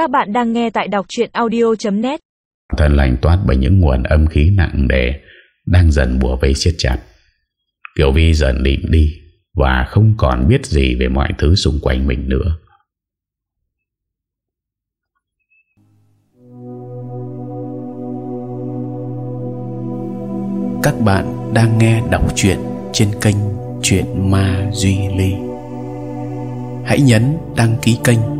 Các bạn đang nghe tại đọc chuyện audio.net Thân lạnh toát bởi những nguồn âm khí nặng nề Đang dần bùa vây siết chặt. Kiều Vi dần định đi Và không còn biết gì về mọi thứ xung quanh mình nữa. Các bạn đang nghe đọc truyện trên kênh Chuyện Ma Duy Ly. Hãy nhấn đăng ký kênh